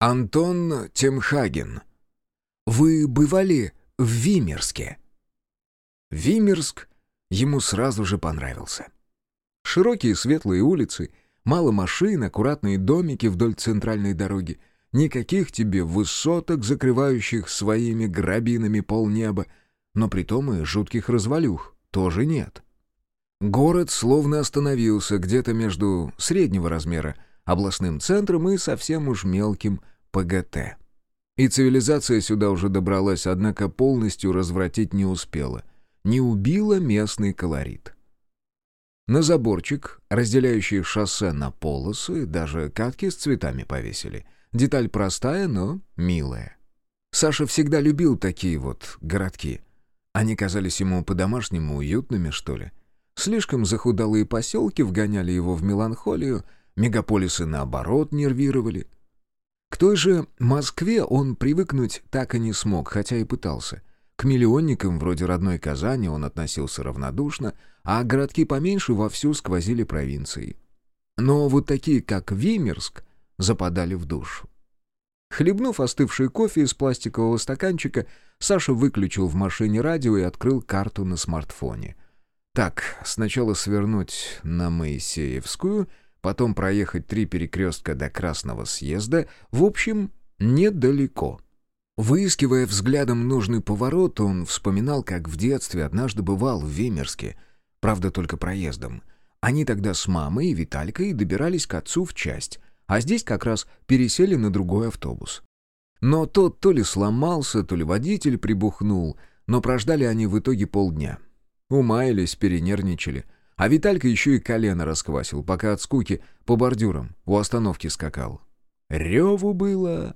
Антон Темхаген. Вы бывали в Вимерске? Вимерск ему сразу же понравился. Широкие светлые улицы, мало машин, аккуратные домики вдоль центральной дороги, никаких тебе высоток, закрывающих своими грабинами полнеба, но притом и жутких развалюх тоже нет. Город словно остановился где-то между среднего размера областным центром и совсем уж мелким ПГТ. И цивилизация сюда уже добралась, однако полностью развратить не успела. Не убила местный колорит. На заборчик, разделяющий шоссе на полосы, даже катки с цветами повесили. Деталь простая, но милая. Саша всегда любил такие вот городки. Они казались ему по-домашнему уютными, что ли. Слишком захудалые поселки вгоняли его в меланхолию — Мегаполисы, наоборот, нервировали. К той же Москве он привыкнуть так и не смог, хотя и пытался. К миллионникам вроде родной Казани он относился равнодушно, а городки поменьше вовсю сквозили провинцией. Но вот такие, как Вимерск, западали в душу. Хлебнув остывший кофе из пластикового стаканчика, Саша выключил в машине радио и открыл карту на смартфоне. Так, сначала свернуть на Моисеевскую — потом проехать три перекрестка до Красного съезда, в общем, недалеко. Выискивая взглядом нужный поворот, он вспоминал, как в детстве однажды бывал в Вимерске, правда, только проездом. Они тогда с мамой и Виталькой добирались к отцу в часть, а здесь как раз пересели на другой автобус. Но тот то ли сломался, то ли водитель прибухнул, но прождали они в итоге полдня. Умаялись, перенервничали — а Виталька еще и колено расквасил, пока от скуки по бордюрам у остановки скакал. Реву было.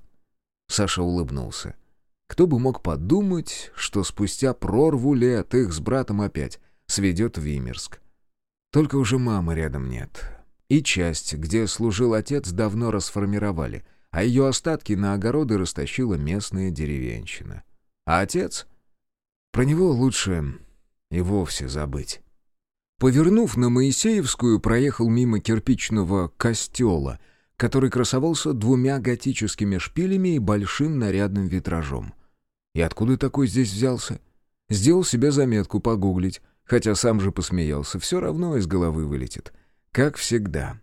Саша улыбнулся. Кто бы мог подумать, что спустя прорву лет их с братом опять сведет в Вимерск. Только уже мамы рядом нет. И часть, где служил отец, давно расформировали, а ее остатки на огороды растащила местная деревенщина. А отец? Про него лучше и вовсе забыть. Повернув на Моисеевскую, проехал мимо кирпичного костела, который красовался двумя готическими шпилями и большим нарядным витражом. И откуда такой здесь взялся? Сделал себе заметку погуглить, хотя сам же посмеялся, все равно из головы вылетит. Как всегда.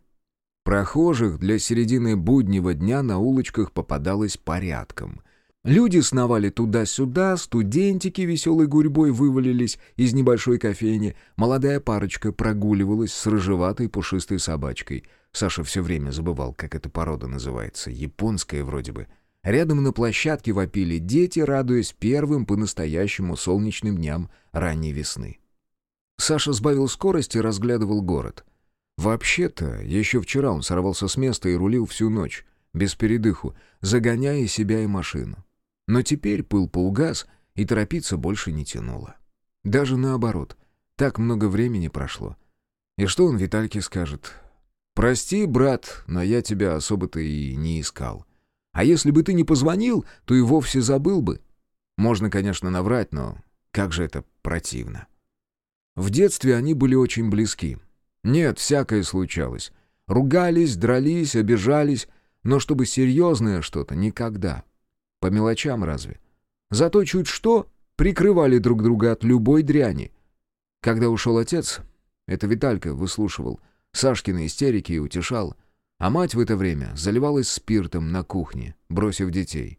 Прохожих для середины буднего дня на улочках попадалось порядком — Люди сновали туда-сюда, студентики веселой гурьбой вывалились из небольшой кофейни, молодая парочка прогуливалась с рыжеватой пушистой собачкой. Саша все время забывал, как эта порода называется, японская вроде бы. Рядом на площадке вопили дети, радуясь первым по-настоящему солнечным дням ранней весны. Саша сбавил скорость и разглядывал город. Вообще-то, еще вчера он сорвался с места и рулил всю ночь, без передыху, загоняя себя и машину. Но теперь пыл поугас, и торопиться больше не тянуло. Даже наоборот, так много времени прошло. И что он Витальке скажет? «Прости, брат, но я тебя особо-то и не искал. А если бы ты не позвонил, то и вовсе забыл бы». Можно, конечно, наврать, но как же это противно. В детстве они были очень близки. Нет, всякое случалось. Ругались, дрались, обижались, но чтобы серьезное что-то — никогда. По мелочам разве? Зато чуть что прикрывали друг друга от любой дряни. Когда ушел отец, это Виталька выслушивал Сашкины истерики и утешал, а мать в это время заливалась спиртом на кухне, бросив детей.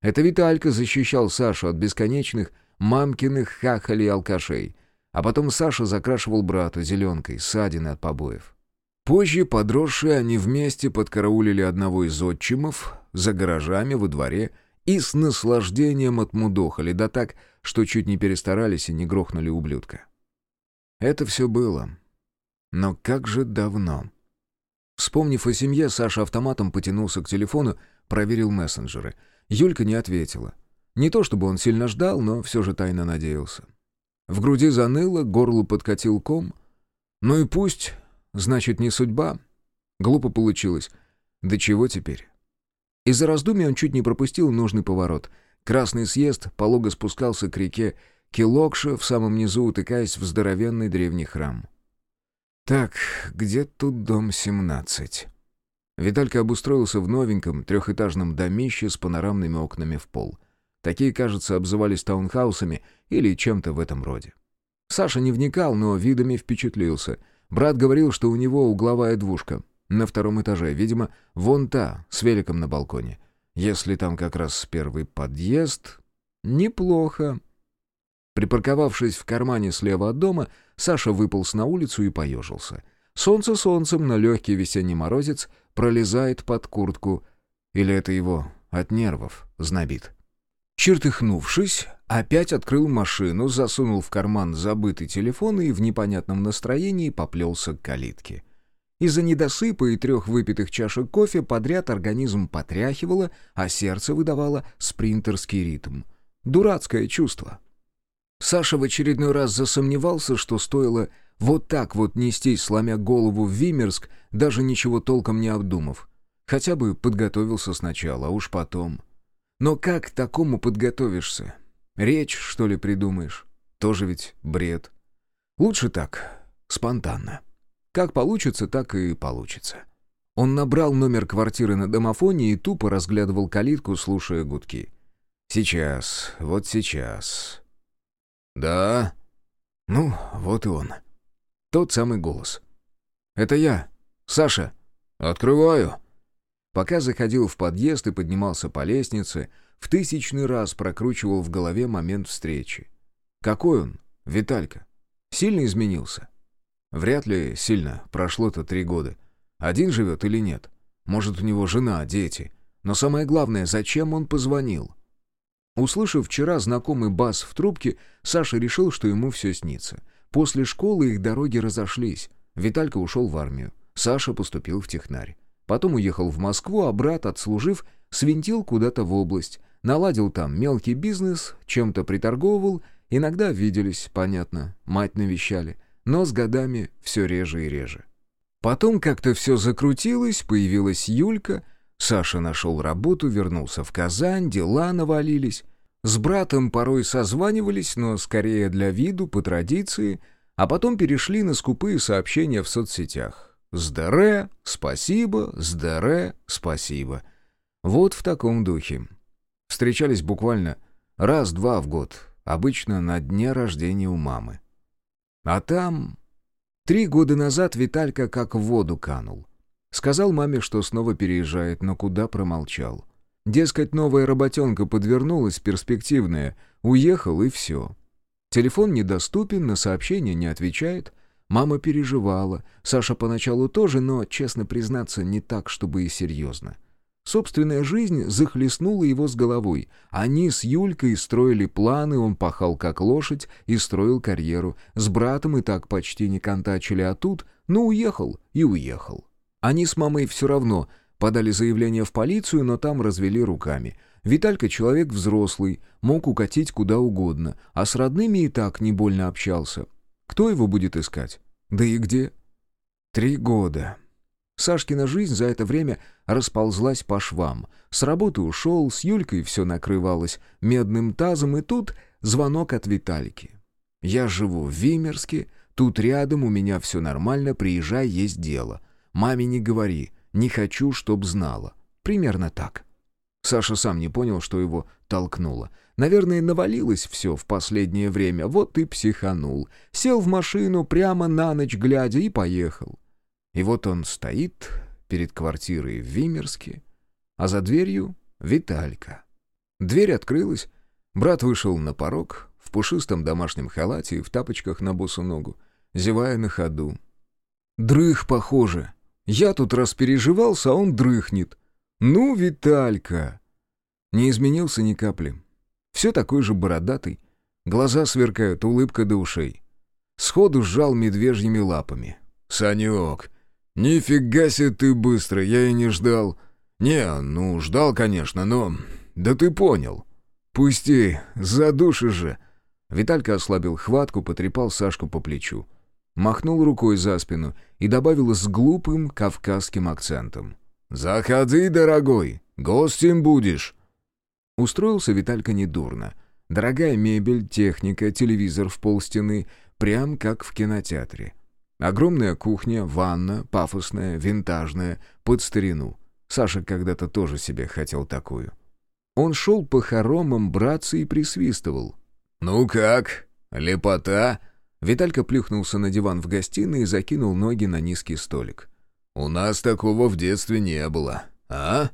Это Виталька защищал Сашу от бесконечных мамкиных хахалей алкашей, а потом Саша закрашивал брата зеленкой, ссадины от побоев. Позже, подросшие, они вместе подкараулили одного из отчимов за гаражами во дворе и с наслаждением отмудохали, да так, что чуть не перестарались и не грохнули ублюдка. Это все было. Но как же давно. Вспомнив о семье, Саша автоматом потянулся к телефону, проверил мессенджеры. Юлька не ответила. Не то чтобы он сильно ждал, но все же тайно надеялся. В груди заныло, горлу подкатил ком. Ну и пусть, значит, не судьба. Глупо получилось. Да чего теперь? Из-за раздумий он чуть не пропустил нужный поворот. Красный съезд полого спускался к реке Килокша, в самом низу утыкаясь в здоровенный древний храм. «Так, где тут дом 17?» Виталька обустроился в новеньком трехэтажном домище с панорамными окнами в пол. Такие, кажется, обзывались таунхаусами или чем-то в этом роде. Саша не вникал, но видами впечатлился. Брат говорил, что у него угловая двушка. На втором этаже, видимо, вон та, с великом на балконе. Если там как раз первый подъезд... Неплохо. Припарковавшись в кармане слева от дома, Саша выполз на улицу и поежился. Солнце солнцем, но легкий весенний морозец пролезает под куртку. Или это его от нервов знобит. Чертыхнувшись, опять открыл машину, засунул в карман забытый телефон и в непонятном настроении поплелся к калитке. Из-за недосыпа и трех выпитых чашек кофе подряд организм потряхивало, а сердце выдавало спринтерский ритм. Дурацкое чувство. Саша в очередной раз засомневался, что стоило вот так вот нестись, сломя голову в Вимерск, даже ничего толком не обдумав. Хотя бы подготовился сначала, а уж потом. Но как к такому подготовишься? Речь, что ли, придумаешь? Тоже ведь бред. Лучше так, спонтанно. Как получится, так и получится. Он набрал номер квартиры на домофоне и тупо разглядывал калитку, слушая гудки. «Сейчас, вот сейчас». «Да?» «Ну, вот и он». Тот самый голос. «Это я, Саша». «Открываю». Пока заходил в подъезд и поднимался по лестнице, в тысячный раз прокручивал в голове момент встречи. Какой он, Виталька? Сильно изменился? Вряд ли сильно, прошло-то три года. Один живет или нет? Может, у него жена, дети. Но самое главное, зачем он позвонил? Услышав вчера знакомый бас в трубке, Саша решил, что ему все снится. После школы их дороги разошлись. Виталька ушел в армию. Саша поступил в технарь. Потом уехал в Москву, а брат, отслужив, свинтил куда-то в область. Наладил там мелкий бизнес, чем-то приторговывал. Иногда виделись, понятно, мать навещали. Но с годами все реже и реже. Потом как-то все закрутилось, появилась Юлька. Саша нашел работу, вернулся в Казань, дела навалились. С братом порой созванивались, но скорее для виду, по традиции, а потом перешли на скупые сообщения в соцсетях. «Здаре, спасибо, здаре, спасибо». Вот в таком духе. Встречались буквально раз-два в год, обычно на дне рождения у мамы. А там... Три года назад Виталька как в воду канул. Сказал маме, что снова переезжает, но куда промолчал. Дескать, новая работенка подвернулась, перспективная. Уехал и все. Телефон недоступен, на сообщения не отвечает — Мама переживала, Саша поначалу тоже, но, честно признаться, не так, чтобы и серьезно. Собственная жизнь захлестнула его с головой. Они с Юлькой строили планы, он пахал как лошадь и строил карьеру. С братом и так почти не контачили, а тут, ну, уехал и уехал. Они с мамой все равно подали заявление в полицию, но там развели руками. Виталька человек взрослый, мог укатить куда угодно, а с родными и так не больно общался. Кто его будет искать? Да и где? Три года. Сашкина жизнь за это время расползлась по швам. С работы ушел, с Юлькой все накрывалось медным тазом, и тут звонок от Витальки. «Я живу в Вимерске, тут рядом, у меня все нормально, приезжай, есть дело. Маме не говори, не хочу, чтоб знала». Примерно так. Саша сам не понял, что его толкнуло. Наверное, навалилось все в последнее время, вот и психанул. Сел в машину прямо на ночь глядя и поехал. И вот он стоит перед квартирой в Вимерске, а за дверью Виталька. Дверь открылась, брат вышел на порог в пушистом домашнем халате и в тапочках на босу ногу, зевая на ходу. «Дрых, похоже. Я тут распереживался, а он дрыхнет. Ну, Виталька!» Не изменился ни капли. Все такой же бородатый. Глаза сверкают, улыбка до ушей. Сходу сжал медвежьими лапами. «Санек, нифига себе ты быстро, я и не ждал». «Не, ну, ждал, конечно, но... Да ты понял». «Пусти, задушишь же». Виталька ослабил хватку, потрепал Сашку по плечу. Махнул рукой за спину и добавил с глупым кавказским акцентом. «Заходи, дорогой, гостем будешь». Устроился Виталька недурно. Дорогая мебель, техника, телевизор в полстены, прям как в кинотеатре. Огромная кухня, ванна, пафосная, винтажная, под старину. Саша когда-то тоже себе хотел такую. Он шел по хоромам братца и присвистывал. «Ну как? Лепота?» Виталька плюхнулся на диван в гостиной и закинул ноги на низкий столик. «У нас такого в детстве не было, а?»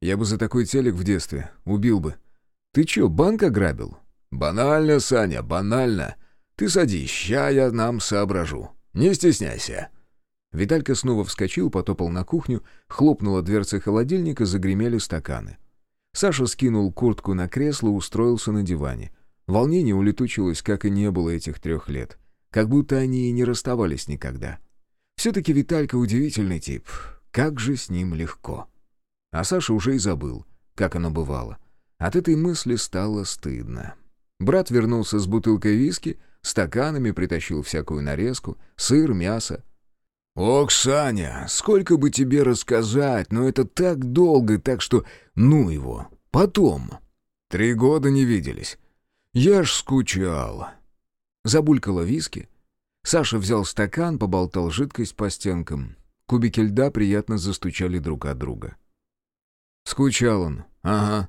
«Я бы за такой телек в детстве убил бы. Ты чё, банк ограбил?» «Банально, Саня, банально. Ты садись, ща я нам соображу. Не стесняйся». Виталька снова вскочил, потопал на кухню, хлопнула дверца холодильника, загремели стаканы. Саша скинул куртку на кресло, устроился на диване. Волнение улетучилось, как и не было этих трех лет. Как будто они и не расставались никогда. Все-таки Виталька удивительный тип. Как же с ним легко. А Саша уже и забыл, как оно бывало. От этой мысли стало стыдно. Брат вернулся с бутылкой виски, стаканами притащил всякую нарезку, сыр, мясо. «Ох, Саня, сколько бы тебе рассказать, но это так долго, так что ну его, потом. Три года не виделись. Я ж скучал». Забулькало виски. Саша взял стакан, поболтал жидкость по стенкам. Кубики льда приятно застучали друг от друга. «Скучал он, ага.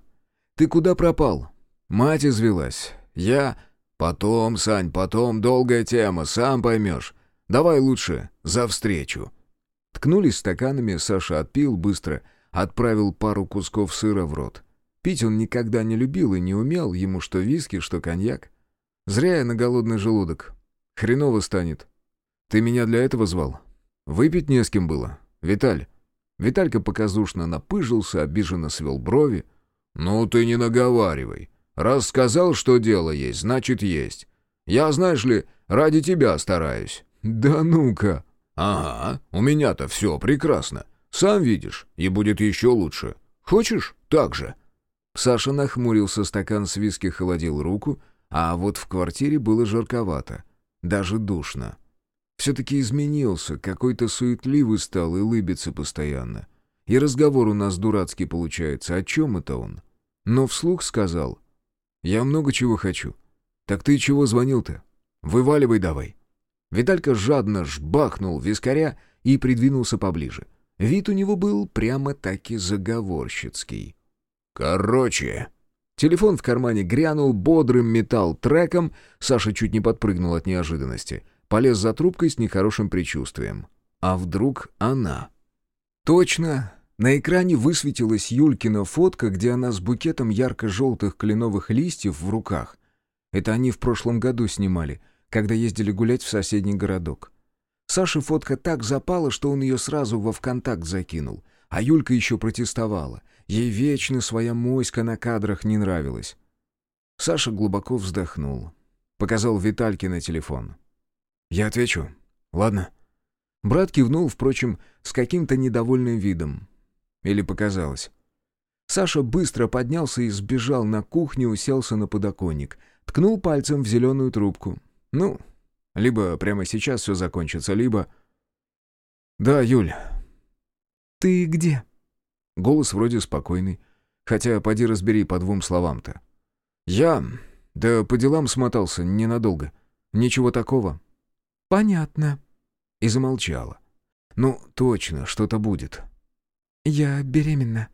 Ты куда пропал? Мать извелась. Я...» «Потом, Сань, потом, долгая тема, сам поймешь. Давай лучше за встречу». Ткнулись стаканами, Саша отпил быстро, отправил пару кусков сыра в рот. Пить он никогда не любил и не умел, ему что виски, что коньяк. Зря я на голодный желудок. Хреново станет. Ты меня для этого звал? Выпить не с кем было. Виталь. Виталька показушно напыжился, обиженно свел брови. «Ну ты не наговаривай. Раз сказал, что дело есть, значит есть. Я, знаешь ли, ради тебя стараюсь». «Да ну-ка!» «Ага, у меня-то все прекрасно. Сам видишь, и будет еще лучше. Хочешь так же?» Саша нахмурился, стакан с виски холодил руку, а вот в квартире было жарковато, даже душно. Все-таки изменился, какой-то суетливый стал и лыбится постоянно. И разговор у нас дурацкий получается, о чем это он? Но вслух сказал, «Я много чего хочу. Так ты чего звонил-то? Вываливай давай». Виталька жадно жбахнул вискаря и придвинулся поближе. Вид у него был прямо-таки заговорщицкий. «Короче...» Телефон в кармане грянул бодрым металл-треком, Саша чуть не подпрыгнул от неожиданности. Полез за трубкой с нехорошим предчувствием. А вдруг она? Точно, на экране высветилась Юлькина фотка, где она с букетом ярко-желтых кленовых листьев в руках. Это они в прошлом году снимали — когда ездили гулять в соседний городок. Саше фотка так запала, что он ее сразу во ВКонтакт закинул, а Юлька еще протестовала. Ей вечно своя моська на кадрах не нравилась. Саша глубоко вздохнул. Показал Витальке на телефон. «Я отвечу. Ладно». Брат кивнул, впрочем, с каким-то недовольным видом. Или показалось. Саша быстро поднялся и сбежал на кухню, уселся на подоконник. Ткнул пальцем в зеленую трубку. Ну, либо прямо сейчас все закончится, либо... Да, Юль. Ты где? Голос вроде спокойный. Хотя, поди разбери по двум словам-то. Я... Да по делам смотался ненадолго. Ничего такого. Понятно. И замолчала. Ну, точно, что-то будет. Я беременна.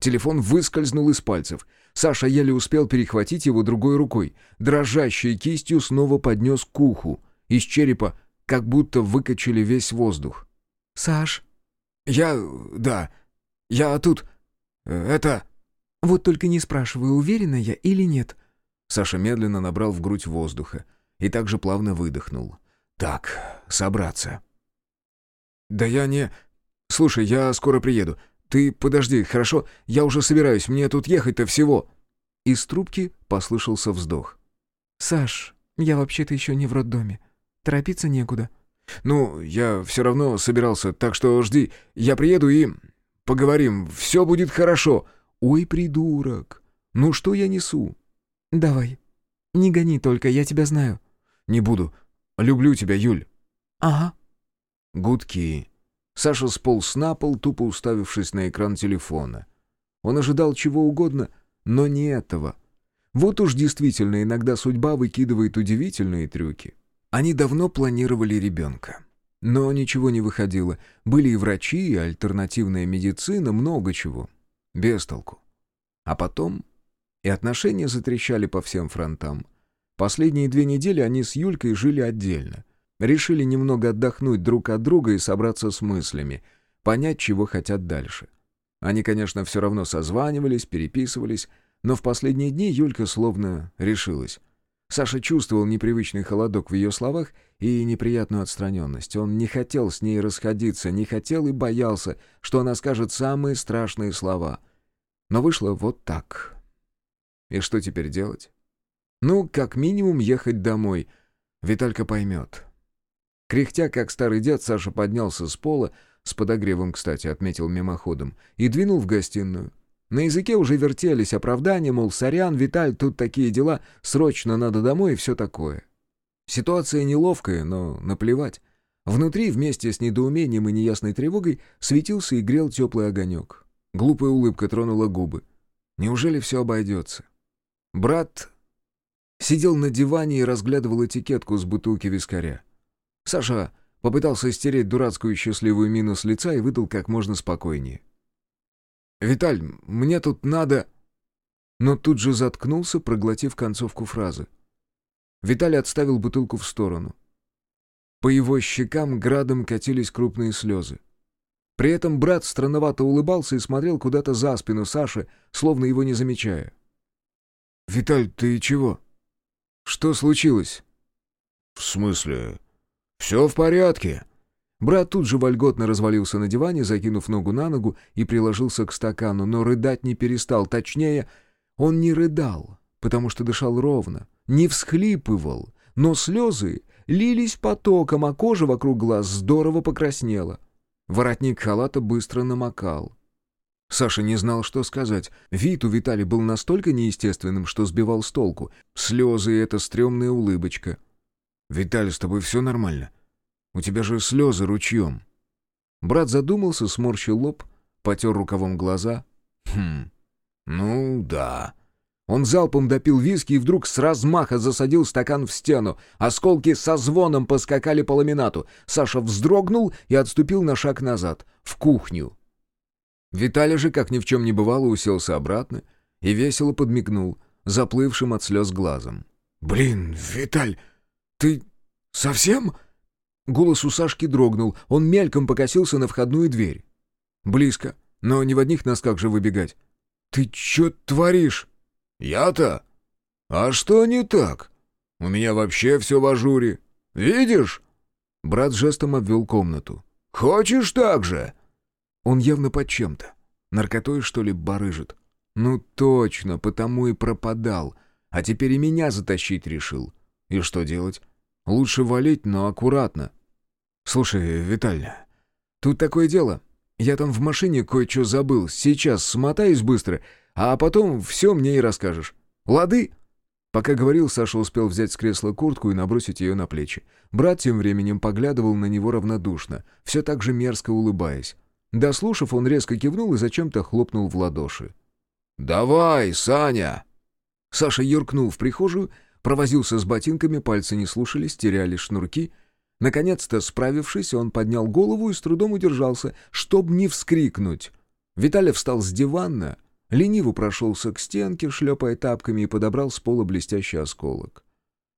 Телефон выскользнул из пальцев. Саша еле успел перехватить его другой рукой. Дрожащей кистью снова поднес к уху. Из черепа как будто выкачали весь воздух. «Саш?» «Я... да. Я тут... это...» «Вот только не спрашивай, уверена я или нет». Саша медленно набрал в грудь воздуха и также плавно выдохнул. «Так, собраться». «Да я не... Слушай, я скоро приеду. «Ты подожди, хорошо? Я уже собираюсь, мне тут ехать-то всего!» Из трубки послышался вздох. «Саш, я вообще-то еще не в роддоме. Торопиться некуда». «Ну, я все равно собирался, так что жди. Я приеду и... поговорим. Все будет хорошо». «Ой, придурок! Ну что я несу?» «Давай. Не гони только, я тебя знаю». «Не буду. Люблю тебя, Юль». «Ага». Гудки. Саша сполз на пол, тупо уставившись на экран телефона. Он ожидал чего угодно, но не этого. Вот уж действительно иногда судьба выкидывает удивительные трюки. Они давно планировали ребенка. Но ничего не выходило. Были и врачи, и альтернативная медицина, много чего. Без толку. А потом и отношения затрещали по всем фронтам. Последние две недели они с Юлькой жили отдельно. Решили немного отдохнуть друг от друга и собраться с мыслями, понять, чего хотят дальше. Они, конечно, все равно созванивались, переписывались, но в последние дни Юлька словно решилась. Саша чувствовал непривычный холодок в ее словах и неприятную отстраненность. Он не хотел с ней расходиться, не хотел и боялся, что она скажет самые страшные слова. Но вышло вот так. И что теперь делать? Ну, как минимум ехать домой. Виталька поймет. Кряхтя, как старый дед, Саша поднялся с пола, с подогревом, кстати, отметил мимоходом, и двинул в гостиную. На языке уже вертелись оправдания, мол, сорян, Виталь, тут такие дела, срочно надо домой и все такое. Ситуация неловкая, но наплевать. Внутри, вместе с недоумением и неясной тревогой, светился и грел теплый огонек. Глупая улыбка тронула губы. Неужели все обойдется? Брат сидел на диване и разглядывал этикетку с бутылки вискаря. Саша попытался стереть дурацкую счастливую мину с лица и выдал как можно спокойнее. «Виталь, мне тут надо...» Но тут же заткнулся, проглотив концовку фразы. Виталий отставил бутылку в сторону. По его щекам градом катились крупные слезы. При этом брат странновато улыбался и смотрел куда-то за спину Саши, словно его не замечая. «Виталь, ты чего? Что случилось?» «В смысле? Все в порядке?» Брат тут же вольготно развалился на диване, закинув ногу на ногу и приложился к стакану, но рыдать не перестал. Точнее, он не рыдал, потому что дышал ровно, не всхлипывал, но слезы лились потоком, а кожа вокруг глаз здорово покраснела. Воротник халата быстро намокал. Саша не знал, что сказать. Вид у Виталия был настолько неестественным, что сбивал с толку. Слезы и эта стрёмная улыбочка. «Виталий, с тобой все нормально?» У тебя же слезы ручьем». Брат задумался, сморщил лоб, потер рукавом глаза. «Хм, ну да». Он залпом допил виски и вдруг с размаха засадил стакан в стену. Осколки со звоном поскакали по ламинату. Саша вздрогнул и отступил на шаг назад, в кухню. Виталий же, как ни в чем не бывало, уселся обратно и весело подмигнул, заплывшим от слез глазом. «Блин, Виталь, ты совсем...» Голос у Сашки дрогнул, он мельком покосился на входную дверь. «Близко, но не в одних носках же выбегать». «Ты чё творишь?» «Я-то? А что не так? У меня вообще все в ажуре. Видишь?» Брат жестом обвел комнату. «Хочешь так же?» Он явно под чем-то. Наркотой, что ли, барыжит? Ну точно, потому и пропадал. А теперь и меня затащить решил. И что делать? Лучше валить, но аккуратно. «Слушай, Виталь, тут такое дело. Я там в машине кое-что забыл. Сейчас смотаюсь быстро, а потом все мне и расскажешь. Лады?» Пока говорил, Саша успел взять с кресла куртку и набросить ее на плечи. Брат тем временем поглядывал на него равнодушно, все так же мерзко улыбаясь. Дослушав, он резко кивнул и зачем-то хлопнул в ладоши. «Давай, Саня!» Саша юркнул в прихожую, провозился с ботинками, пальцы не слушались, теряли шнурки — Наконец-то, справившись, он поднял голову и с трудом удержался, чтобы не вскрикнуть. Виталий встал с дивана, лениво прошелся к стенке, шлепая тапками, и подобрал с пола блестящий осколок.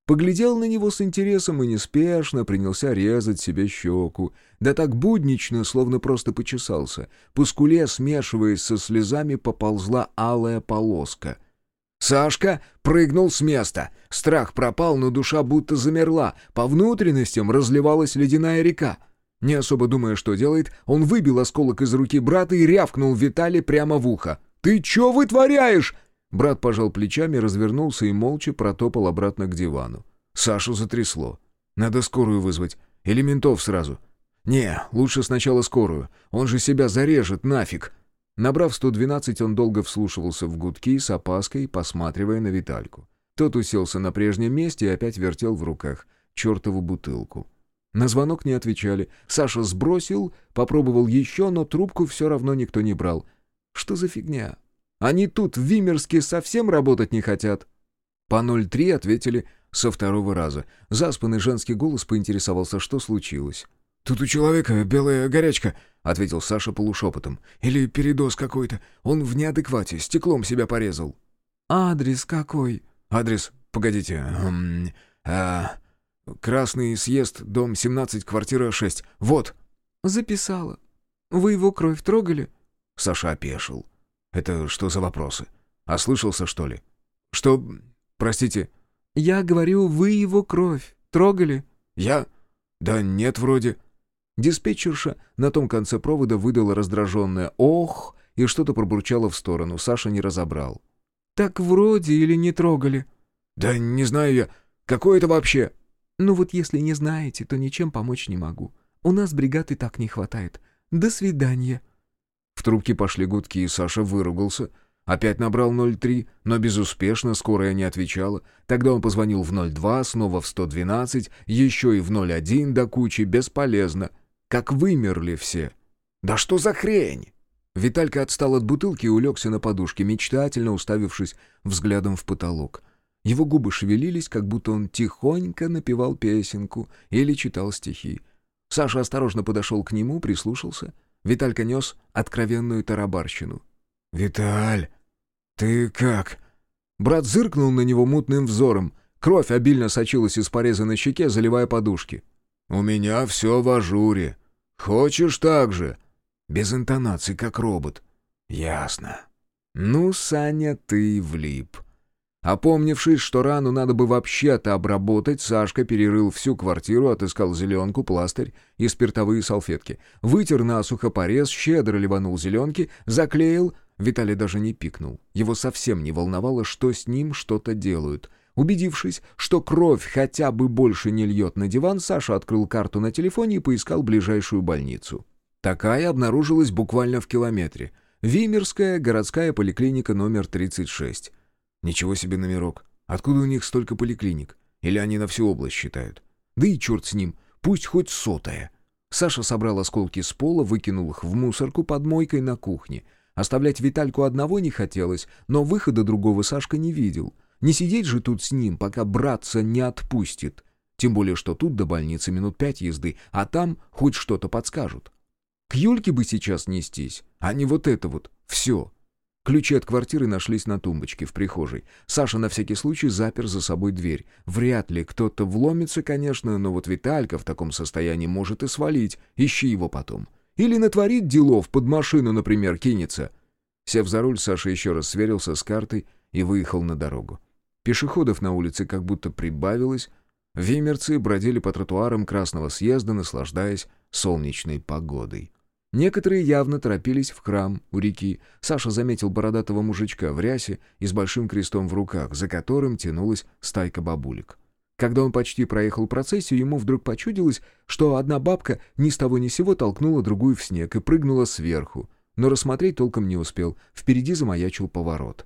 Поглядел на него с интересом и неспешно принялся резать себе щеку, да так буднично, словно просто почесался. По скуле, смешиваясь со слезами, поползла алая полоска — Сашка прыгнул с места. Страх пропал, но душа будто замерла. По внутренностям разливалась ледяная река. Не особо думая, что делает, он выбил осколок из руки брата и рявкнул Виталий прямо в ухо. «Ты чё вытворяешь?» Брат пожал плечами, развернулся и молча протопал обратно к дивану. Сашу затрясло. «Надо скорую вызвать. Или ментов сразу». «Не, лучше сначала скорую. Он же себя зарежет, нафиг». Набрав 112, он долго вслушивался в гудки с опаской, посматривая на Витальку. Тот уселся на прежнем месте и опять вертел в руках чертову бутылку. На звонок не отвечали. Саша сбросил, попробовал еще, но трубку все равно никто не брал. Что за фигня? Они тут, в Вимерске, совсем работать не хотят. По 03 ответили со второго раза. Заспанный женский голос поинтересовался, что случилось. Тут у человека белая горячка», — ответил Саша полушепотом. «Или передоз какой-то. Он в неадеквате, стеклом себя порезал». «Адрес какой?» «Адрес, погодите, эм, а, Красный съезд, дом 17, квартира 6. Вот». «Записала. Вы его кровь трогали?» Саша опешил. «Это что за вопросы? Ослышался, что ли? Что... Простите?» «Я говорю, вы его кровь трогали?» «Я? Да нет, вроде». Диспетчерша на том конце провода выдала раздраженное «Ох!» и что-то пробурчало в сторону. Саша не разобрал. «Так вроде или не трогали?» «Да не знаю я. Какое это вообще?» «Ну вот если не знаете, то ничем помочь не могу. У нас бригад и так не хватает. До свидания». В трубке пошли гудки, и Саша выругался. Опять набрал 03, но безуспешно, скорая не отвечала. Тогда он позвонил в 02, снова в 112, еще и в 01 до кучи, бесполезно. Как вымерли все. «Да что за хрень?» Виталька отстал от бутылки и улегся на подушке, мечтательно уставившись взглядом в потолок. Его губы шевелились, как будто он тихонько напевал песенку или читал стихи. Саша осторожно подошел к нему, прислушался. Виталька нес откровенную тарабарщину. «Виталь, ты как?» Брат зыркнул на него мутным взором. Кровь обильно сочилась из пореза на щеке, заливая подушки. «У меня все в ажуре. Хочешь так же?» Без интонации, как робот. «Ясно». «Ну, Саня, ты влип». Опомнившись, что рану надо бы вообще-то обработать, Сашка перерыл всю квартиру, отыскал зеленку, пластырь и спиртовые салфетки. Вытер насухо порез, щедро ливанул зеленки, заклеил. Виталий даже не пикнул. Его совсем не волновало, что с ним что-то делают. Убедившись, что кровь хотя бы больше не льет на диван, Саша открыл карту на телефоне и поискал ближайшую больницу. Такая обнаружилась буквально в километре. Вимерская городская поликлиника номер 36. Ничего себе номерок. Откуда у них столько поликлиник? Или они на всю область считают? Да и черт с ним, пусть хоть сотая. Саша собрал осколки с пола, выкинул их в мусорку под мойкой на кухне. Оставлять Витальку одного не хотелось, но выхода другого Сашка не видел. Не сидеть же тут с ним, пока братца не отпустит. Тем более, что тут до больницы минут пять езды, а там хоть что-то подскажут. К Юльке бы сейчас нестись, а не вот это вот все. Ключи от квартиры нашлись на тумбочке в прихожей. Саша на всякий случай запер за собой дверь. Вряд ли кто-то вломится, конечно, но вот Виталька в таком состоянии может и свалить. Ищи его потом. Или натворит делов, под машину, например, кинется. Сев за руль, Саша еще раз сверился с картой и выехал на дорогу. Пешеходов на улице как будто прибавилось. Вимерцы бродили по тротуарам Красного съезда, наслаждаясь солнечной погодой. Некоторые явно торопились в храм у реки. Саша заметил бородатого мужичка в рясе и с большим крестом в руках, за которым тянулась стайка бабулек. Когда он почти проехал процессию, ему вдруг почудилось, что одна бабка ни с того ни сего толкнула другую в снег и прыгнула сверху. Но рассмотреть толком не успел. Впереди замаячил поворот.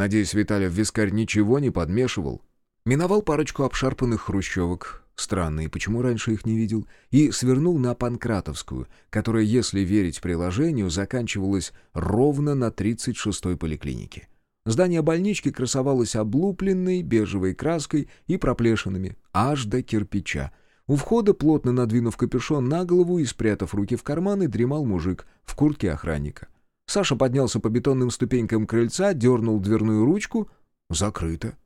Надеюсь, Виталий в вискарь ничего не подмешивал. Миновал парочку обшарпанных хрущевок, Странно, и почему раньше их не видел? И свернул на Панкратовскую, которая, если верить приложению, заканчивалась ровно на 36-й поликлинике. Здание больнички красовалось облупленной бежевой краской и проплешинами, аж до кирпича. У входа, плотно надвинув капюшон на голову и спрятав руки в карманы, дремал мужик в куртке охранника. Саша поднялся по бетонным ступенькам крыльца, дернул дверную ручку. Закрыто.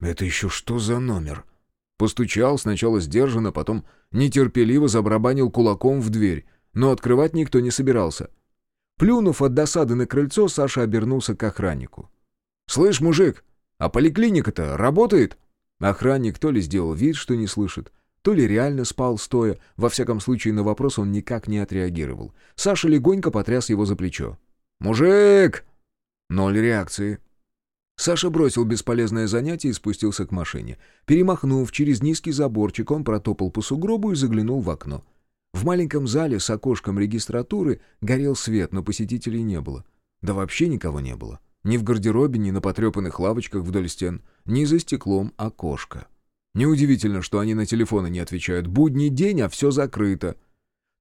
«Это еще что за номер?» Постучал, сначала сдержанно, потом нетерпеливо забрабанил кулаком в дверь, но открывать никто не собирался. Плюнув от досады на крыльцо, Саша обернулся к охраннику. «Слышь, мужик, а поликлиника-то работает?» Охранник то ли сделал вид, что не слышит, то ли реально спал стоя, во всяком случае на вопрос он никак не отреагировал. Саша легонько потряс его за плечо. «Мужик!» Ноль реакции. Саша бросил бесполезное занятие и спустился к машине. Перемахнув через низкий заборчик, он протопал по сугробу и заглянул в окно. В маленьком зале с окошком регистратуры горел свет, но посетителей не было. Да вообще никого не было. Ни в гардеробе, ни на потрепанных лавочках вдоль стен, ни за стеклом окошко. Неудивительно, что они на телефоны не отвечают. Будний день, а все закрыто.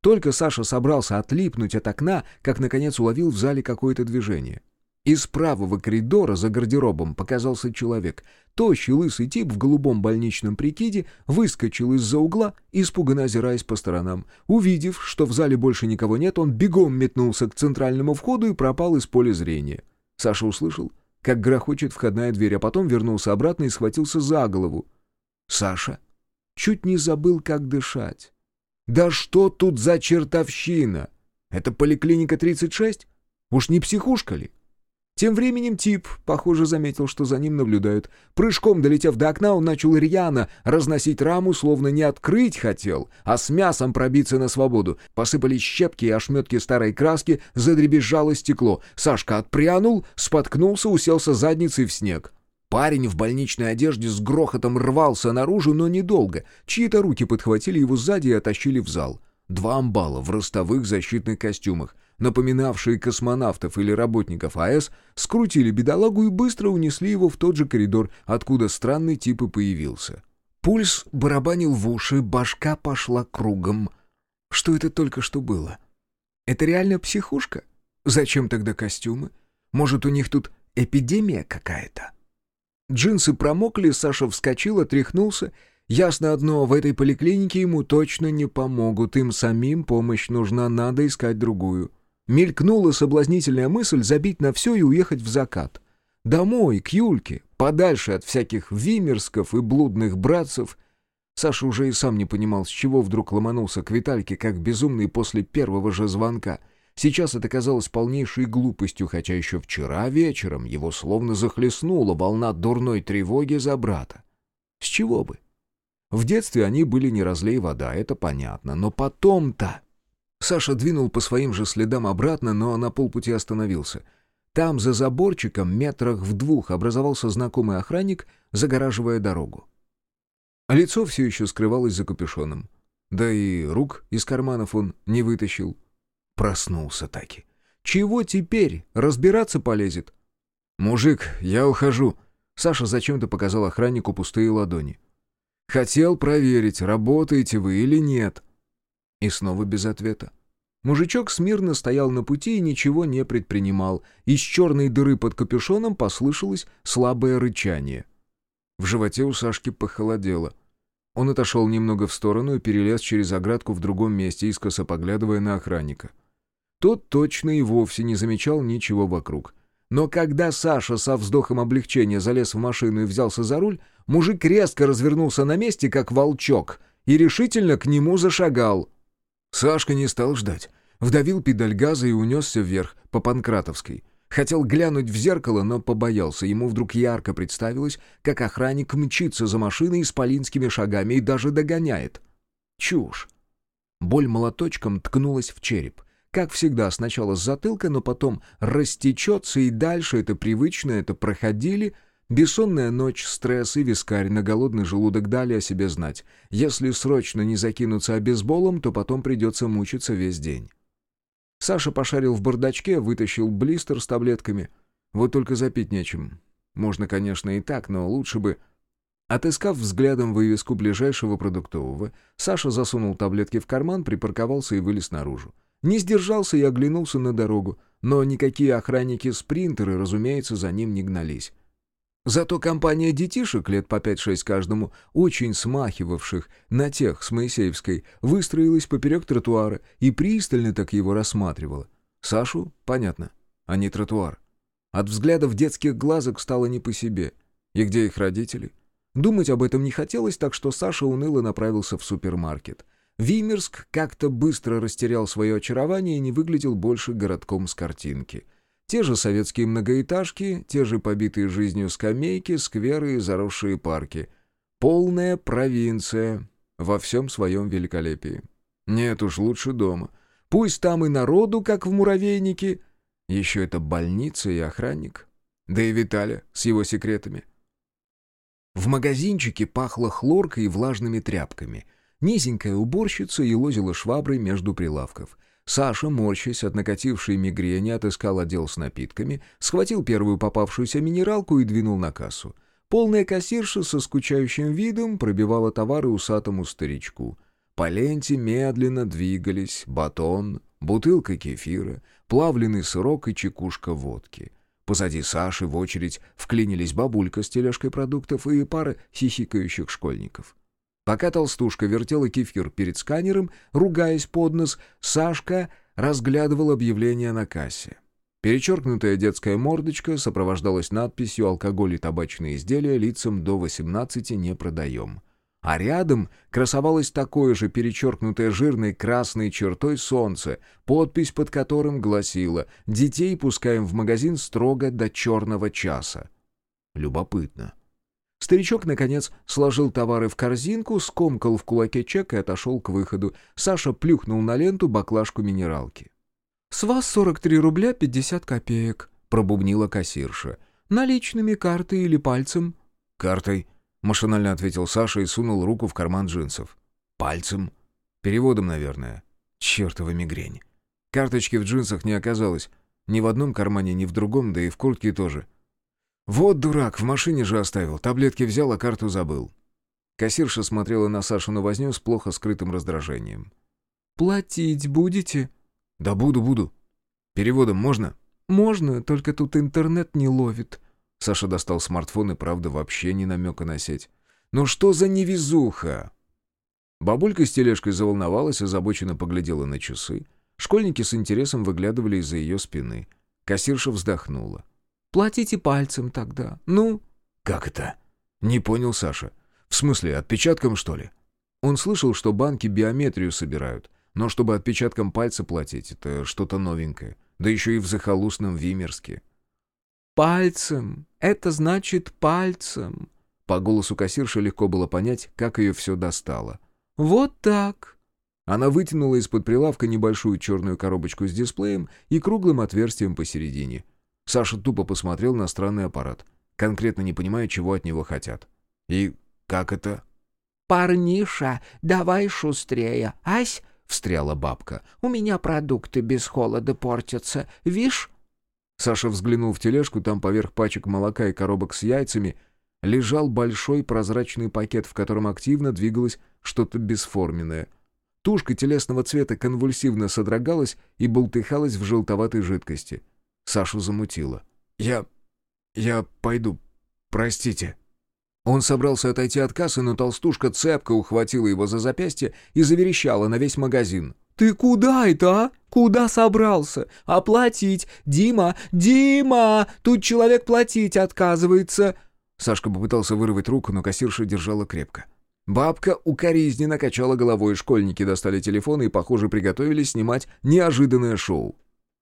Только Саша собрался отлипнуть от окна, как, наконец, уловил в зале какое-то движение. Из правого коридора за гардеробом показался человек. Тощий лысый тип в голубом больничном прикиде выскочил из-за угла, испуганно озираясь по сторонам. Увидев, что в зале больше никого нет, он бегом метнулся к центральному входу и пропал из поля зрения. Саша услышал, как грохочет входная дверь, а потом вернулся обратно и схватился за голову. Саша чуть не забыл, как дышать. «Да что тут за чертовщина? Это поликлиника 36? Уж не психушка ли?» Тем временем тип, похоже, заметил, что за ним наблюдают. Прыжком долетев до окна, он начал рьяно разносить раму, словно не открыть хотел, а с мясом пробиться на свободу. Посыпались щепки и ошметки старой краски, задребезжало стекло. Сашка отпрянул, споткнулся, уселся задницей в снег. Парень в больничной одежде с грохотом рвался наружу, но недолго. Чьи-то руки подхватили его сзади и оттащили в зал. Два амбала в ростовых защитных костюмах напоминавшие космонавтов или работников АЭС, скрутили бедолагу и быстро унесли его в тот же коридор, откуда странный тип и появился. Пульс барабанил в уши, башка пошла кругом. Что это только что было? Это реально психушка? Зачем тогда костюмы? Может, у них тут эпидемия какая-то? Джинсы промокли, Саша вскочил, отряхнулся. Ясно одно, в этой поликлинике ему точно не помогут, им самим помощь нужна, надо искать другую. Мелькнула соблазнительная мысль забить на все и уехать в закат. Домой, к Юльке, подальше от всяких вимерсков и блудных братцев. Саша уже и сам не понимал, с чего вдруг ломанулся к Витальке, как безумный после первого же звонка. Сейчас это казалось полнейшей глупостью, хотя еще вчера вечером его словно захлестнула волна дурной тревоги за брата. С чего бы? В детстве они были не разлей вода, это понятно, но потом-то... Саша двинул по своим же следам обратно, но на полпути остановился. Там, за заборчиком, метрах в двух, образовался знакомый охранник, загораживая дорогу. Лицо все еще скрывалось за капюшоном. Да и рук из карманов он не вытащил. Проснулся таки. Чего теперь? Разбираться полезет? «Мужик, я ухожу». Саша зачем-то показал охраннику пустые ладони. «Хотел проверить, работаете вы или нет». И снова без ответа. Мужичок смирно стоял на пути и ничего не предпринимал. Из черной дыры под капюшоном послышалось слабое рычание. В животе у Сашки похолодело. Он отошел немного в сторону и перелез через оградку в другом месте, искоса поглядывая на охранника. Тот точно и вовсе не замечал ничего вокруг. Но когда Саша со вздохом облегчения залез в машину и взялся за руль, мужик резко развернулся на месте, как волчок, и решительно к нему зашагал — Сашка не стал ждать. Вдавил педаль газа и унесся вверх, по Панкратовской. Хотел глянуть в зеркало, но побоялся. Ему вдруг ярко представилось, как охранник мчится за машиной с полинскими шагами и даже догоняет. Чушь. Боль молоточком ткнулась в череп. Как всегда, сначала с затылка, но потом растечется, и дальше это привычно, это проходили — Бессонная ночь, стресс и вискарь на голодный желудок дали о себе знать. Если срочно не закинуться обезболом, то потом придется мучиться весь день. Саша пошарил в бардачке, вытащил блистер с таблетками. Вот только запить нечем. Можно, конечно, и так, но лучше бы... Отыскав взглядом вывеску ближайшего продуктового, Саша засунул таблетки в карман, припарковался и вылез наружу. Не сдержался и оглянулся на дорогу, но никакие охранники-спринтеры, разумеется, за ним не гнались. Зато компания детишек, лет по 5-6 каждому, очень смахивавших на тех с Моисеевской, выстроилась поперек тротуара и пристально так его рассматривала. Сашу? Понятно. А не тротуар. От взглядов детских глазок стало не по себе. И где их родители? Думать об этом не хотелось, так что Саша уныло направился в супермаркет. Вимерск как-то быстро растерял свое очарование и не выглядел больше городком с картинки — те же советские многоэтажки, те же побитые жизнью скамейки, скверы и заросшие парки. Полная провинция во всем своем великолепии. Нет уж, лучше дома. Пусть там и народу, как в муравейнике. Еще это больница и охранник. Да и Виталя с его секретами. В магазинчике пахло хлоркой и влажными тряпками. Низенькая уборщица елозила шваброй между прилавков. Саша, морщась от накатившей мигрени, отыскал отдел с напитками, схватил первую попавшуюся минералку и двинул на кассу. Полная кассирша со скучающим видом пробивала товары усатому старичку. По ленте медленно двигались батон, бутылка кефира, плавленый сырок и чекушка водки. Позади Саши в очередь вклинились бабулька с тележкой продуктов и пара хихикающих школьников. Пока толстушка вертела кефир перед сканером, ругаясь под нос, Сашка разглядывал объявление на кассе. Перечеркнутая детская мордочка сопровождалась надписью «Алкоголь и табачные изделия лицам до 18 не продаем». А рядом красовалось такое же перечеркнутое жирной красной чертой солнце, подпись под которым гласила «Детей пускаем в магазин строго до черного часа». Любопытно. Старичок, наконец, сложил товары в корзинку, скомкал в кулаке чек и отошел к выходу. Саша плюхнул на ленту баклажку минералки. «С вас 43 рубля 50 копеек», — пробубнила кассирша. «Наличными, картой или пальцем?» «Картой», — машинально ответил Саша и сунул руку в карман джинсов. «Пальцем? Переводом, наверное. Чертова мигрень. Карточки в джинсах не оказалось. Ни в одном кармане, ни в другом, да и в куртке тоже. Вот дурак, в машине же оставил. Таблетки взял, а карту забыл». Кассирша смотрела на Сашину возню с плохо скрытым раздражением. «Платить будете?» «Да буду, буду. Переводом можно?» «Можно, только тут интернет не ловит». Саша достал смартфон и, правда, вообще не намека на сеть. «Ну что за невезуха?» Бабулька с тележкой заволновалась, озабоченно поглядела на часы. Школьники с интересом выглядывали из-за ее спины. Кассирша вздохнула. «Платите пальцем тогда. Ну?» «Как это?» «Не понял Саша. В смысле, отпечатком, что ли?» Он слышал, что банки биометрию собирают. Но чтобы отпечатком пальца платить, это что-то новенькое. Да еще и в захолустном Вимерске. «Пальцем! Это значит пальцем!» По голосу кассирши легко было понять, как ее все достало. «Вот так!» Она вытянула из-под прилавка небольшую черную коробочку с дисплеем и круглым отверстием посередине. Саша тупо посмотрел на странный аппарат, конкретно не понимая, чего от него хотят. «И как это?» «Парниша, давай шустрее, ась!» — встряла бабка. «У меня продукты без холода портятся. Вишь?» Саша взглянул в тележку, там поверх пачек молока и коробок с яйцами лежал большой прозрачный пакет, в котором активно двигалось что-то бесформенное. Тушка телесного цвета конвульсивно содрогалась и болтыхалась в желтоватой жидкости. Сашу замутило. «Я... я пойду. Простите». Он собрался отойти от кассы, но толстушка цепко ухватила его за запястье и заверещала на весь магазин. «Ты куда это, а? Куда собрался? Оплатить! Дима! Дима! Тут человек платить отказывается!» Сашка попытался вырвать руку, но кассирша держала крепко. Бабка укоризненно качала головой, школьники достали телефоны и, похоже, приготовились снимать неожиданное шоу.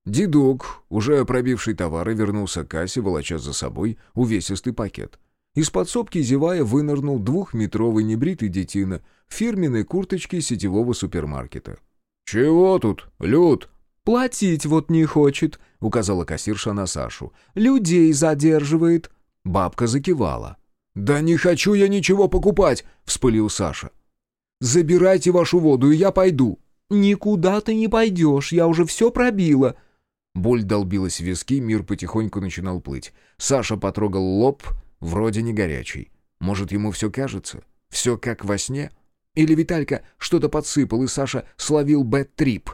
Дедок, уже пробивший товары, вернулся к кассе, волоча за собой увесистый пакет. Из подсобки, зевая, вынырнул двухметровый небритый детина в фирменной курточке сетевого супермаркета. «Чего тут, Люд?» «Платить вот не хочет», — указала кассирша на Сашу. «Людей задерживает». Бабка закивала. «Да не хочу я ничего покупать!» — вспылил Саша. «Забирайте вашу воду, и я пойду». «Никуда ты не пойдешь, я уже все пробила». Боль долбилась в виски, мир потихоньку начинал плыть. Саша потрогал лоб, Вроде не горячий. Может, ему все кажется? Все как во сне? Или Виталька что-то подсыпал, и Саша словил бэт-трип?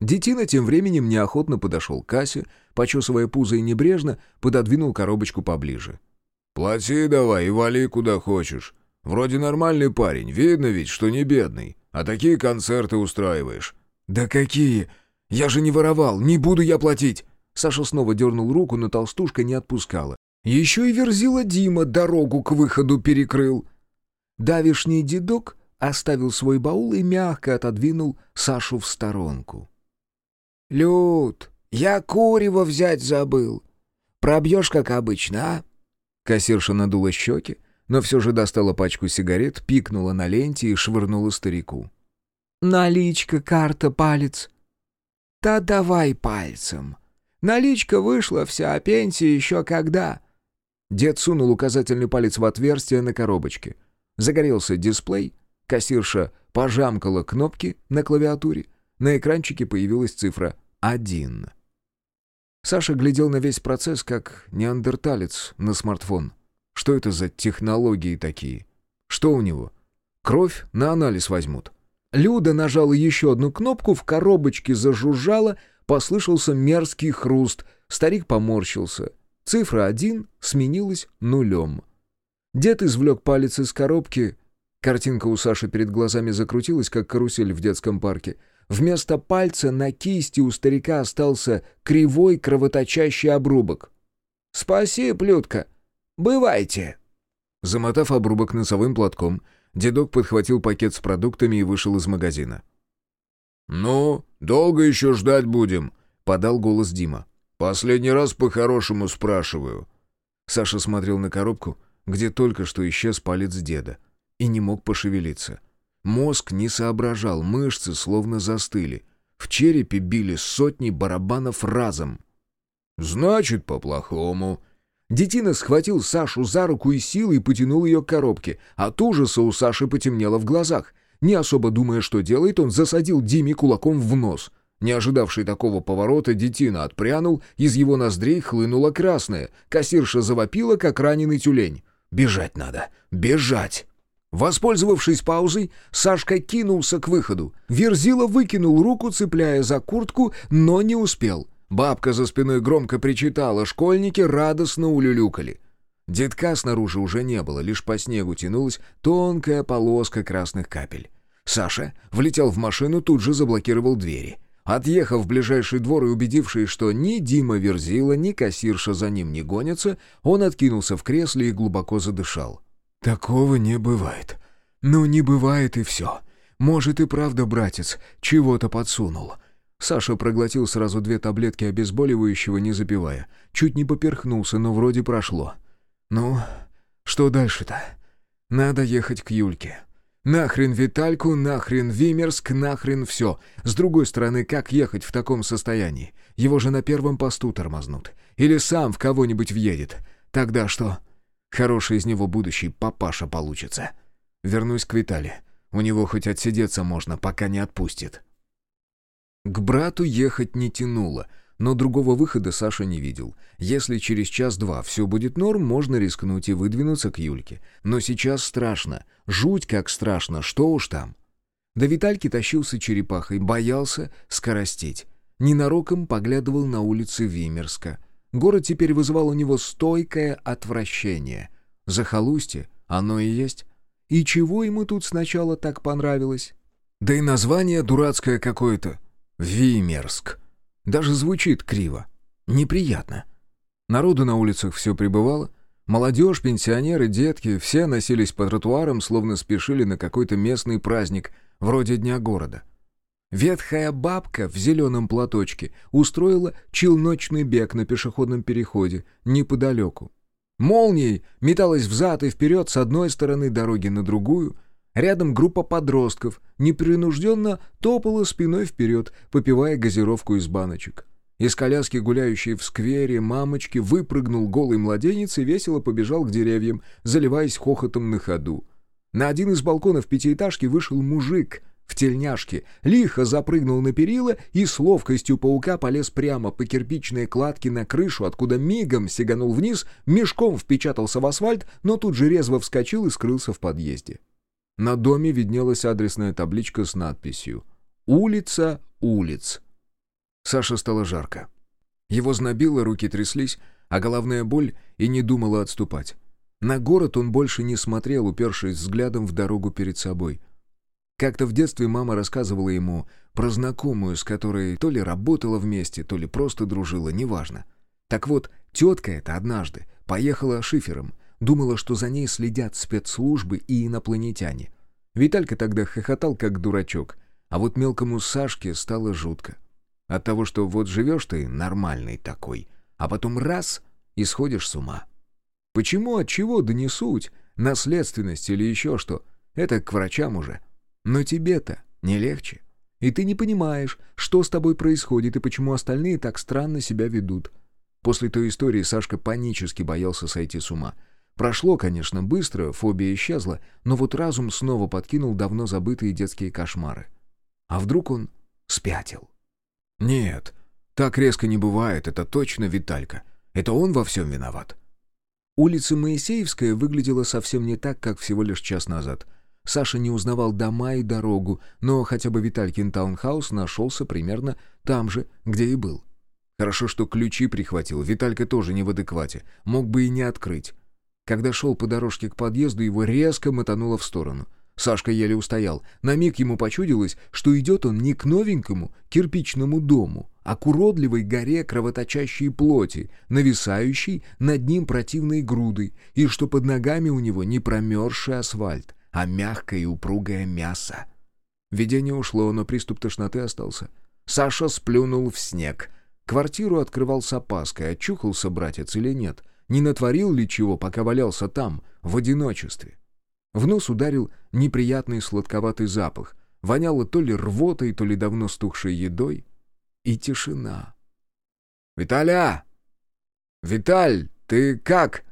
Детина тем временем неохотно подошел к кассе, почесывая пузо и небрежно пододвинул коробочку поближе. «Плати давай и вали куда хочешь. Вроде нормальный парень, видно ведь, что не бедный. А такие концерты устраиваешь». «Да какие? Я же не воровал, не буду я платить!» Саша снова дернул руку, но толстушка не отпускала. Еще и верзила Дима дорогу к выходу перекрыл. Давишний дедок оставил свой баул и мягко отодвинул Сашу в сторонку. «Люд, я курево взять забыл. Пробьешь, как обычно, а?» Кассирша надула щеки, но все же достала пачку сигарет, пикнула на ленте и швырнула старику. «Наличка, карта, палец». «Да давай пальцем. Наличка вышла вся, а пенсия еще когда?» Дед сунул указательный палец в отверстие на коробочке. Загорелся дисплей, кассирша пожамкала кнопки на клавиатуре. На экранчике появилась цифра «один». Саша глядел на весь процесс, как неандерталец на смартфон. Что это за технологии такие? Что у него? Кровь на анализ возьмут. Люда нажала еще одну кнопку, в коробочке зажужжало, послышался мерзкий хруст. Старик поморщился — Цифра один сменилась нулем. Дед извлек палец из коробки. Картинка у Саши перед глазами закрутилась, как карусель в детском парке. Вместо пальца на кисти у старика остался кривой кровоточащий обрубок. «Спаси, Плютка! Бывайте!» Замотав обрубок носовым платком, дедок подхватил пакет с продуктами и вышел из магазина. «Ну, долго еще ждать будем?» — подал голос Дима. «Последний раз по-хорошему спрашиваю». Саша смотрел на коробку, где только что исчез палец деда, и не мог пошевелиться. Мозг не соображал, мышцы словно застыли. В черепе били сотни барабанов разом. «Значит, по-плохому». Детина схватил Сашу за руку и силой потянул ее к коробке. От ужаса у Саши потемнело в глазах. Не особо думая, что делает, он засадил Диме кулаком в нос — не ожидавший такого поворота, детина отпрянул, из его ноздрей хлынула красная. Кассирша завопила, как раненый тюлень. «Бежать надо! Бежать!» Воспользовавшись паузой, Сашка кинулся к выходу. Верзила выкинул руку, цепляя за куртку, но не успел. Бабка за спиной громко причитала, школьники радостно улюлюкали. Детка снаружи уже не было, лишь по снегу тянулась тонкая полоска красных капель. Саша влетел в машину, тут же заблокировал двери. Отъехав в ближайший двор и убедившись, что ни Дима Верзила, ни кассирша за ним не гонятся, он откинулся в кресле и глубоко задышал. «Такого не бывает. Ну, не бывает и все. Может и правда, братец, чего-то подсунул». Саша проглотил сразу две таблетки обезболивающего, не запивая. Чуть не поперхнулся, но вроде прошло. «Ну, что дальше-то? Надо ехать к Юльке. Нахрен Витальку, нахрен Вимерск, нахрен все. С другой стороны, как ехать в таком состоянии? Его же на первом посту тормознут. Или сам в кого-нибудь въедет. Тогда что? Хороший из него будущий папаша получится. Вернусь к Витале. У него хоть отсидеться можно, пока не отпустит. К брату ехать не тянуло — но другого выхода Саша не видел. Если через час-два все будет норм, можно рискнуть и выдвинуться к Юльке. Но сейчас страшно. Жуть как страшно, что уж там. До Витальки тащился черепахой, боялся скоростить. Ненароком поглядывал на улицы Вимерска. Город теперь вызывал у него стойкое отвращение. Захолустье, оно и есть. И чего ему тут сначала так понравилось? Да и название дурацкое какое-то. Вимерск. Даже звучит криво. Неприятно. Народу на улицах все прибывало. Молодежь, пенсионеры, детки, все носились по тротуарам, словно спешили на какой-то местный праздник, вроде Дня города. Ветхая бабка в зеленом платочке устроила челночный бег на пешеходном переходе неподалеку. Молнией металась взад и вперед с одной стороны дороги на другую, Рядом группа подростков непринужденно топала спиной вперед, попивая газировку из баночек. Из коляски, гуляющей в сквере, мамочки выпрыгнул голый младенец и весело побежал к деревьям, заливаясь хохотом на ходу. На один из балконов пятиэтажки вышел мужик в тельняшке, лихо запрыгнул на перила и с ловкостью паука полез прямо по кирпичной кладке на крышу, откуда мигом сиганул вниз, мешком впечатался в асфальт, но тут же резво вскочил и скрылся в подъезде. На доме виднелась адресная табличка с надписью «Улица улиц». Саше стало жарко. Его знобило, руки тряслись, а головная боль и не думала отступать. На город он больше не смотрел, упершись взглядом в дорогу перед собой. Как-то в детстве мама рассказывала ему про знакомую, с которой то ли работала вместе, то ли просто дружила, неважно. Так вот, тетка эта однажды поехала шифером — Думала, что за ней следят спецслужбы и инопланетяне. Виталька тогда хохотал, как дурачок. А вот мелкому Сашке стало жутко. От того, что вот живешь ты нормальный такой, а потом раз — и сходишь с ума. Почему, от чего, да не наследственность или еще что. Это к врачам уже. Но тебе-то не легче. И ты не понимаешь, что с тобой происходит и почему остальные так странно себя ведут. После той истории Сашка панически боялся сойти с ума — Прошло, конечно, быстро, фобия исчезла, но вот разум снова подкинул давно забытые детские кошмары. А вдруг он спятил? Нет, так резко не бывает, это точно Виталька. Это он во всем виноват. Улица Моисеевская выглядела совсем не так, как всего лишь час назад. Саша не узнавал дома и дорогу, но хотя бы Виталькин таунхаус нашелся примерно там же, где и был. Хорошо, что ключи прихватил, Виталька тоже не в адеквате, мог бы и не открыть. Когда шел по дорожке к подъезду, его резко мотануло в сторону. Сашка еле устоял. На миг ему почудилось, что идет он не к новенькому кирпичному дому, а к уродливой горе кровоточащей плоти, нависающей над ним противной грудой, и что под ногами у него не промерзший асфальт, а мягкое и упругое мясо. Видение ушло, но приступ тошноты остался. Саша сплюнул в снег. Квартиру открывал с опаской, очухался братец или нет — не натворил ли чего, пока валялся там, в одиночестве. В нос ударил неприятный сладковатый запах. Воняло то ли рвотой, то ли давно стухшей едой. И тишина. «Виталя! Виталь, ты как?»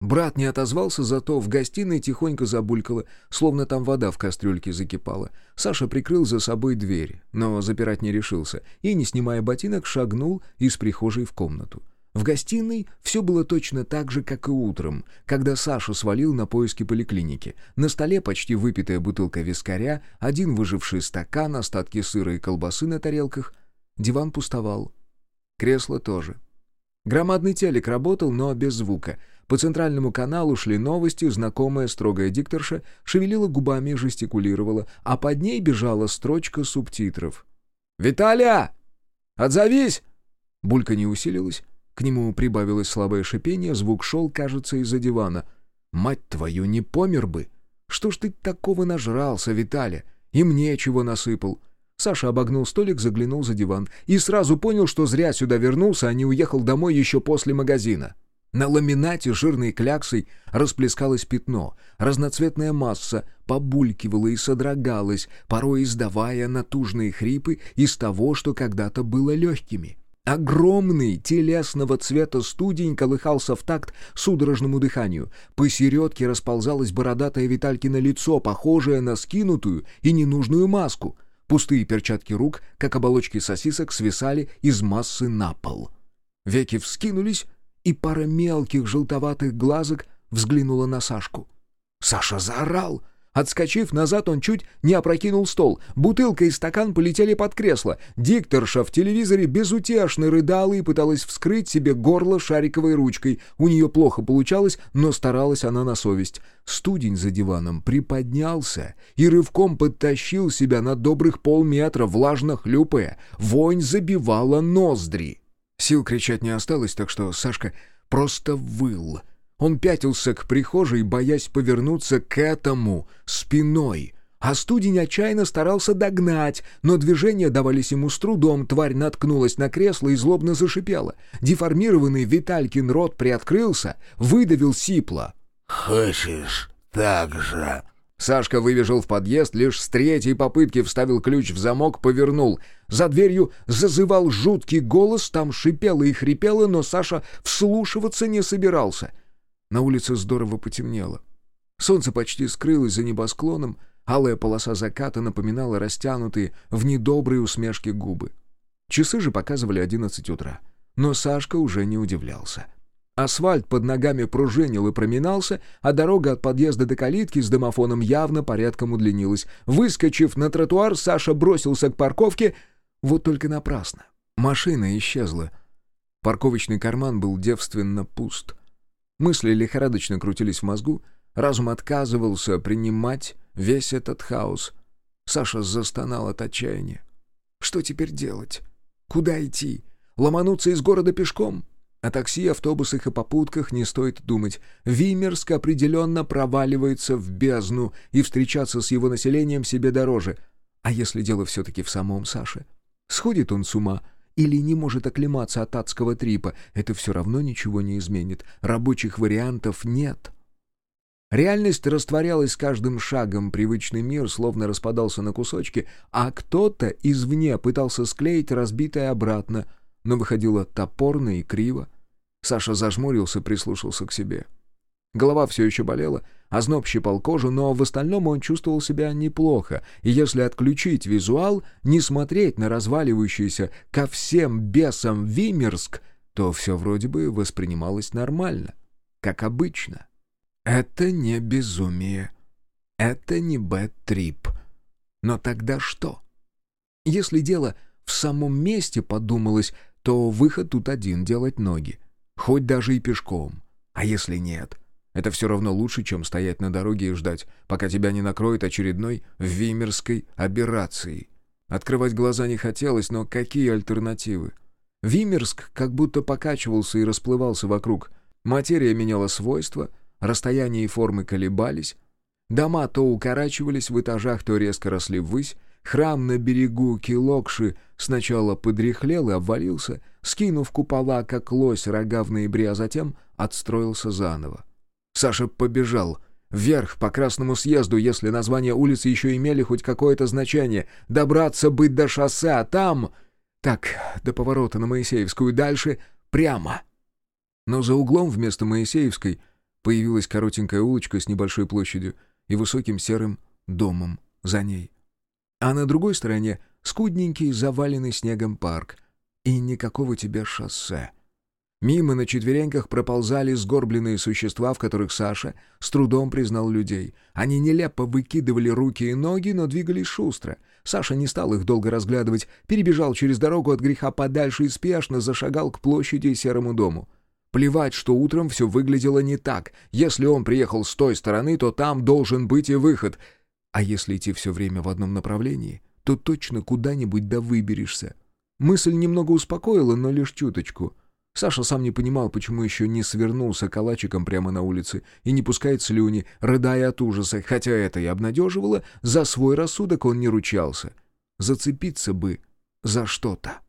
Брат не отозвался, зато в гостиной тихонько забулькало, словно там вода в кастрюльке закипала. Саша прикрыл за собой дверь, но запирать не решился, и, не снимая ботинок, шагнул из прихожей в комнату. В гостиной все было точно так же, как и утром, когда Саша свалил на поиски поликлиники. На столе почти выпитая бутылка вискаря, один выживший стакан, остатки сыра и колбасы на тарелках. Диван пустовал. Кресло тоже. Громадный телек работал, но без звука. По центральному каналу шли новости, знакомая строгая дикторша шевелила губами и жестикулировала, а под ней бежала строчка субтитров. «Виталя! Отзовись!» Булька не усилилась, к нему прибавилось слабое шипение, звук шел, кажется, из-за дивана. «Мать твою, не помер бы! Что ж ты такого нажрался, Виталя? И мне чего насыпал?» Саша обогнул столик, заглянул за диван и сразу понял, что зря сюда вернулся, а не уехал домой еще после магазина. На ламинате жирной кляксой расплескалось пятно, разноцветная масса побулькивала и содрогалась, порой издавая натужные хрипы из того, что когда-то было легкими. Огромный телесного цвета студень колыхался в такт судорожному дыханию. Посередке расползалось бородатое Виталькино лицо, похожее на скинутую и ненужную маску. Пустые перчатки рук, как оболочки сосисок, свисали из массы на пол. Веки вскинулись, и пара мелких желтоватых глазок взглянула на Сашку. Саша заорал — Отскочив назад, он чуть не опрокинул стол. Бутылка и стакан полетели под кресло. Дикторша в телевизоре безутешно рыдала и пыталась вскрыть себе горло шариковой ручкой. У нее плохо получалось, но старалась она на совесть. Студень за диваном приподнялся и рывком подтащил себя на добрых полметра, влажно хлюпая. Вонь забивала ноздри. Сил кричать не осталось, так что Сашка просто выл — он пятился к прихожей, боясь повернуться к этому спиной. А студень отчаянно старался догнать, но движения давались ему с трудом. Тварь наткнулась на кресло и злобно зашипела. Деформированный Виталькин рот приоткрылся, выдавил сипло. «Хочешь так же?» Сашка выбежал в подъезд, лишь с третьей попытки вставил ключ в замок, повернул. За дверью зазывал жуткий голос, там шипело и хрипело, но Саша вслушиваться не собирался — на улице здорово потемнело. Солнце почти скрылось за небосклоном, алая полоса заката напоминала растянутые в недобрые усмешки губы. Часы же показывали одиннадцать утра. Но Сашка уже не удивлялся. Асфальт под ногами пружинил и проминался, а дорога от подъезда до калитки с домофоном явно порядком удлинилась. Выскочив на тротуар, Саша бросился к парковке, вот только напрасно. Машина исчезла. Парковочный карман был девственно пуст. Мысли лихорадочно крутились в мозгу, разум отказывался принимать весь этот хаос. Саша застонал от отчаяния. Что теперь делать? Куда идти? Ломануться из города пешком? О такси, автобусах и попутках не стоит думать. Вимерск определенно проваливается в бездну, и встречаться с его населением себе дороже. А если дело все-таки в самом Саше? Сходит он с ума — или не может оклематься от адского трипа, это все равно ничего не изменит. Рабочих вариантов нет. Реальность растворялась с каждым шагом, привычный мир словно распадался на кусочки, а кто-то извне пытался склеить разбитое обратно, но выходило топорно и криво. Саша зажмурился, прислушался к себе. Голова все еще болела, Озноб щипал кожу, но в остальном он чувствовал себя неплохо, и если отключить визуал, не смотреть на разваливающийся ко всем бесам Вимерск, то все вроде бы воспринималось нормально, как обычно. Это не безумие. Это не бэт-трип. Но тогда что? Если дело в самом месте подумалось, то выход тут один — делать ноги. Хоть даже и пешком. А если нет? Это все равно лучше, чем стоять на дороге и ждать, пока тебя не накроет очередной вимерской операцией. Открывать глаза не хотелось, но какие альтернативы? Вимерск как будто покачивался и расплывался вокруг. Материя меняла свойства, расстояния и формы колебались. Дома то укорачивались в этажах, то резко росли ввысь. Храм на берегу Килокши сначала подряхлел и обвалился, скинув купола, как лось рога в ноябре, а затем отстроился заново. Саша побежал. Вверх, по Красному съезду, если названия улиц еще имели хоть какое-то значение. Добраться быть до шоссе, а там... Так, до поворота на Моисеевскую, дальше прямо. Но за углом вместо Моисеевской появилась коротенькая улочка с небольшой площадью и высоким серым домом за ней. А на другой стороне скудненький, заваленный снегом парк. И никакого тебе шоссе. Мимо на четвереньках проползали сгорбленные существа, в которых Саша с трудом признал людей. Они нелепо выкидывали руки и ноги, но двигались шустро. Саша не стал их долго разглядывать, перебежал через дорогу от греха подальше и спешно зашагал к площади и серому дому. Плевать, что утром все выглядело не так. Если он приехал с той стороны, то там должен быть и выход. А если идти все время в одном направлении, то точно куда-нибудь да выберешься. Мысль немного успокоила, но лишь чуточку. Саша сам не понимал, почему еще не свернулся калачиком прямо на улице и не пускает слюни, рыдая от ужаса, хотя это и обнадеживало, за свой рассудок он не ручался. Зацепиться бы за что-то.